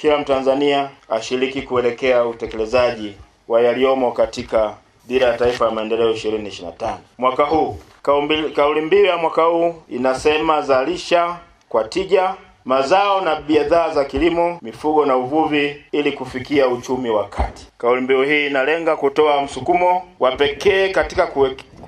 kila Mtanzania ashiriki kuelekea utekelezaji wa yaliyomo katika Dira ya Taifa ya Maendeleo 2025. Mwaka huu kauli mbiu ya mwaka huu inasema zalisha kwa tija, mazao na bidhaa za kilimo, mifugo na uvuvi ili kufikia uchumi wa kati. Kauli mbiu hii inalenga kutoa msukumo wa pekee katika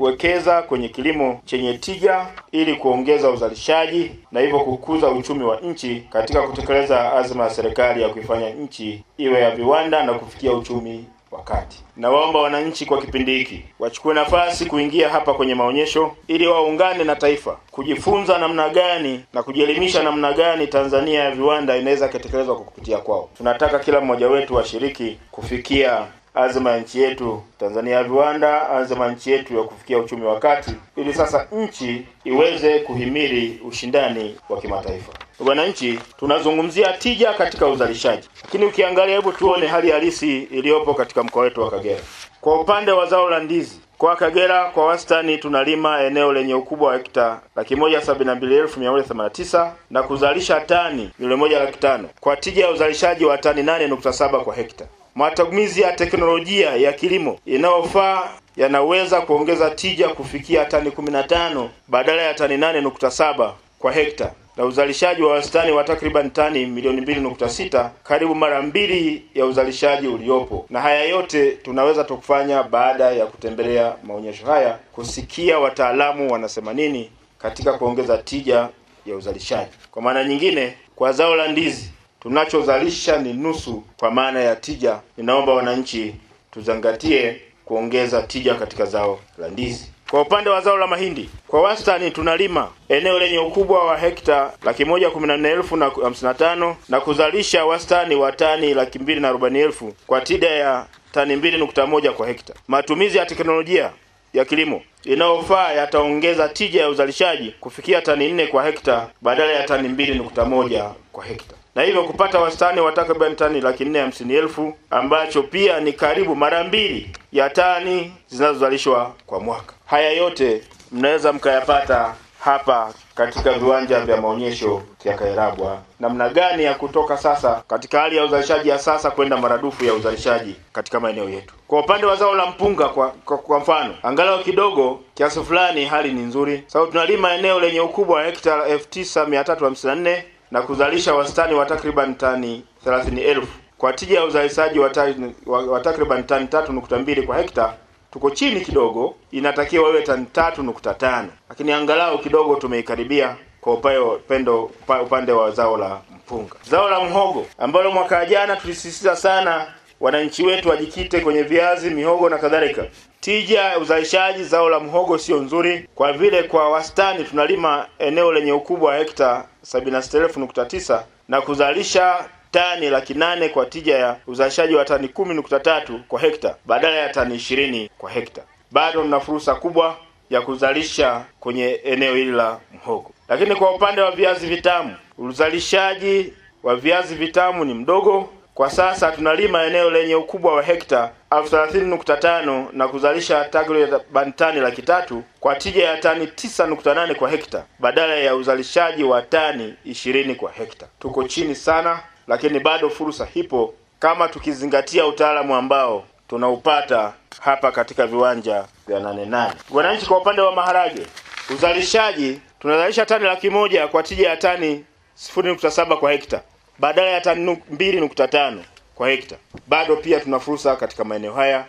kuwekeza kwenye kilimo chenye tija ili kuongeza uzalishaji na hivyo kukuza uchumi wa nchi katika kutekeleza azma ya serikali ya kuifanya nchi iwe ya viwanda na kufikia uchumi wakati. Nawaomba wananchi kwa kipindi hiki wachukue nafasi kuingia hapa kwenye maonyesho ili waungane na taifa kujifunza namna gani na kujielimisha namna gani Tanzania ya viwanda inaweza ikatekelezwa kwa kupitia kwao. Tunataka kila mmoja wetu washiriki kufikia azma ya nchi yetu Tanzania ya viwanda, azma nchi yetu ya kufikia uchumi wa kati, ili sasa nchi iweze kuhimili ushindani wa kimataifa. Wananchi, tunazungumzia tija katika uzalishaji, lakini ukiangalia, hebu tuone hali halisi iliyopo katika mkoa wetu wa Kagera. Kwa upande wa zao la ndizi kwa Kagera kwa wastani tunalima eneo lenye ukubwa wa hekta laki moja sabini na mbili elfu mia moja themanini na tisa na kuzalisha tani milioni moja laki tano kwa tija ya uzalishaji wa tani nane nukta saba kwa hekta. Matumizi ya teknolojia ya kilimo inayofaa yanaweza kuongeza tija kufikia tani 15 badala ya tani 8.7 kwa hekta na uzalishaji wa wastani wa takriban tani milioni 2.6, karibu mara mbili ya uzalishaji uliopo. Na haya yote tunaweza tukufanya baada ya kutembelea maonyesho haya, kusikia wataalamu wanasema nini katika kuongeza tija ya uzalishaji. Kwa maana nyingine, kwa zao la ndizi tunachozalisha ni nusu kwa maana ya tija. Ninaomba wananchi tuzangatie kuongeza tija katika zao la ndizi. Kwa upande wa zao la mahindi, kwa wastani tunalima eneo lenye ukubwa wa hekta laki moja kumi na nne elfu na hamsini na tano na kuzalisha wastani wa tani laki mbili na arobaini elfu kwa tija ya tani mbili nukta moja kwa hekta. Matumizi ya teknolojia ya kilimo inayofaa yataongeza tija ya uzalishaji kufikia tani nne kwa hekta badala ya tani mbili nukta moja kwa hekta na hivyo kupata wastani wa takriban tani laki nne hamsini elfu ambacho pia ni karibu mara mbili ya tani zinazozalishwa kwa mwaka. Haya yote mnaweza mkayapata hapa katika viwanja vya maonyesho ya Kairabwa, namna gani ya kutoka sasa katika hali ya uzalishaji ya sasa kwenda maradufu ya uzalishaji katika maeneo yetu. Kwa upande wa zao la mpunga kwa, kwa, kwa mfano angalau kidogo kiasi fulani hali ni nzuri, sababu tunalima eneo lenye ukubwa wa hekta elfu tisa mia tatu hamsini na nne na kuzalisha wastani wa takriban tani 30,000 kwa tija ya uzalishaji wa, takriban tani 3.2 kwa hekta. Tuko chini kidogo, inatakiwa iwe tani 3.5, lakini angalau kidogo tumeikaribia kwa upendo upande wa zao la mpunga. Zao la mhogo ambalo mwaka jana tulisisitiza sana wananchi wetu wajikite kwenye viazi, mihogo na kadhalika. Tija ya uzalishaji zao la mhogo sio nzuri, kwa vile kwa wastani tunalima eneo lenye ukubwa wa hekta 76,9 na kuzalisha tani laki nane kwa tija ya uzalishaji wa tani 10.3 kwa hekta badala ya tani 20 kwa hekta. Bado mna fursa kubwa ya kuzalisha kwenye eneo hili la mhogo. Lakini kwa upande wa viazi vitamu, uzalishaji wa viazi vitamu ni mdogo. Kwa sasa tunalima eneo lenye ukubwa wa hekta elfu thelathini nukta tano na kuzalisha takriban tani laki tatu kwa tija ya tani tisa nukta nane kwa hekta badala ya uzalishaji wa tani ishirini kwa hekta. Tuko chini sana, lakini bado fursa hipo kama tukizingatia utaalamu ambao tunaupata hapa katika viwanja vya Nane Nane. Wananchi, kwa upande wa maharage, uzalishaji tunazalisha tani laki moja kwa tija ya tani sifuri nukta saba kwa hekta badala ya tani mbili nukta tano kwa hekta. Bado pia tuna fursa katika maeneo haya,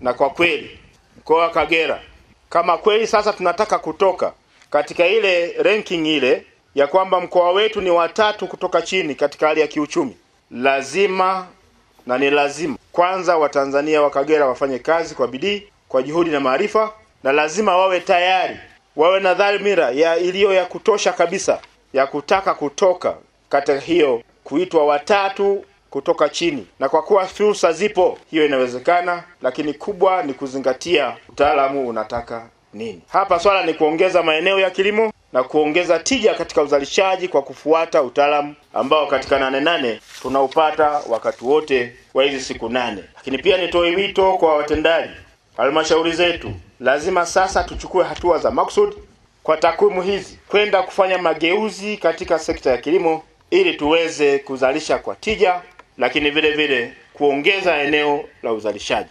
na kwa kweli mkoa wa Kagera, kama kweli sasa tunataka kutoka katika ile ranking ile ya kwamba mkoa wetu ni watatu kutoka chini katika hali ya kiuchumi, lazima na ni lazima kwanza Watanzania wa Kagera wafanye kazi kwa bidii, kwa juhudi na maarifa, na lazima wawe tayari, wawe na dhamira ya iliyo ya kutosha kabisa ya kutaka kutoka katika hiyo kuitwa watatu kutoka chini. Na kwa kuwa fursa zipo, hiyo inawezekana, lakini kubwa ni kuzingatia utaalamu unataka nini. Hapa swala ni kuongeza maeneo ya kilimo na kuongeza tija katika uzalishaji kwa kufuata utaalamu ambao katika Nane Nane tunaupata wakati wote wa hizi siku nane. Lakini pia nitoe wito kwa watendaji halmashauri zetu, lazima sasa tuchukue hatua za maksud kwa takwimu hizi kwenda kufanya mageuzi katika sekta ya kilimo ili tuweze kuzalisha kwa tija lakini vile vile kuongeza eneo la uzalishaji.